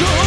go.